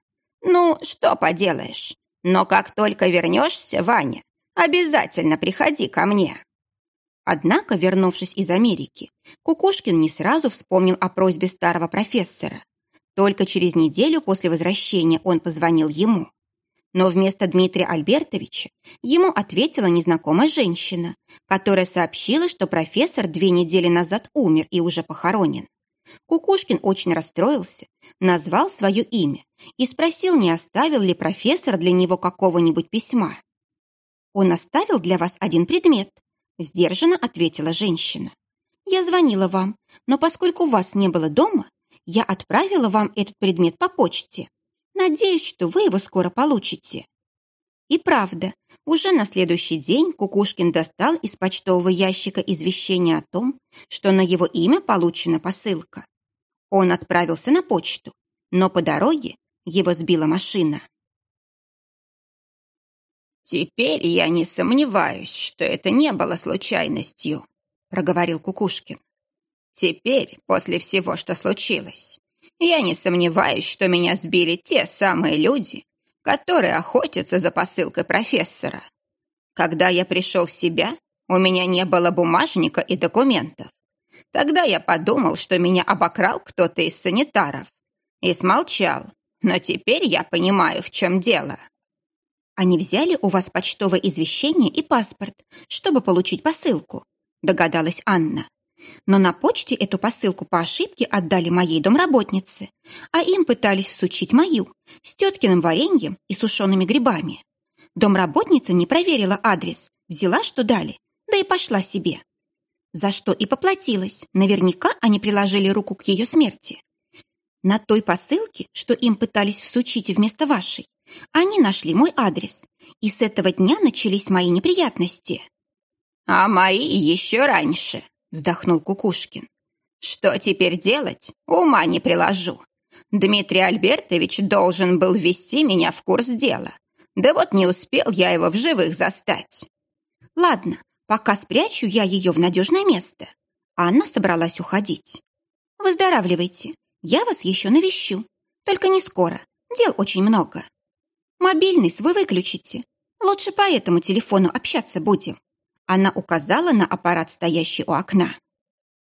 Ну, что поделаешь. Но как только вернешься, Ваня, обязательно приходи ко мне. Однако, вернувшись из Америки, Кукушкин не сразу вспомнил о просьбе старого профессора. Только через неделю после возвращения он позвонил ему. Но вместо Дмитрия Альбертовича ему ответила незнакомая женщина, которая сообщила, что профессор две недели назад умер и уже похоронен. Кукушкин очень расстроился, назвал свое имя и спросил, не оставил ли профессор для него какого-нибудь письма. «Он оставил для вас один предмет», – сдержанно ответила женщина. «Я звонила вам, но поскольку вас не было дома, я отправила вам этот предмет по почте. Надеюсь, что вы его скоро получите». И правда, уже на следующий день Кукушкин достал из почтового ящика извещение о том, что на его имя получена посылка. Он отправился на почту, но по дороге его сбила машина. «Теперь я не сомневаюсь, что это не было случайностью», — проговорил Кукушкин. «Теперь, после всего, что случилось, я не сомневаюсь, что меня сбили те самые люди, которые охотятся за посылкой профессора. Когда я пришел в себя, у меня не было бумажника и документов. Тогда я подумал, что меня обокрал кто-то из санитаров. И смолчал. Но теперь я понимаю, в чем дело. Они взяли у вас почтовое извещение и паспорт, чтобы получить посылку. догадалась Анна. Но на почте эту посылку по ошибке отдали моей домработнице, а им пытались всучить мою с теткиным вареньем и сушеными грибами. Домработница не проверила адрес, взяла, что дали, да и пошла себе. За что и поплатилась, наверняка они приложили руку к ее смерти. На той посылке, что им пытались всучить вместо вашей, они нашли мой адрес, и с этого дня начались мои неприятности. «А мои еще раньше», — вздохнул Кукушкин. «Что теперь делать? Ума не приложу. Дмитрий Альбертович должен был ввести меня в курс дела. Да вот не успел я его в живых застать». «Ладно, пока спрячу я ее в надежное место». Анна собралась уходить. «Выздоравливайте. Я вас еще навещу. Только не скоро. Дел очень много. Мобильный свой выключите. Лучше по этому телефону общаться будем». Она указала на аппарат, стоящий у окна.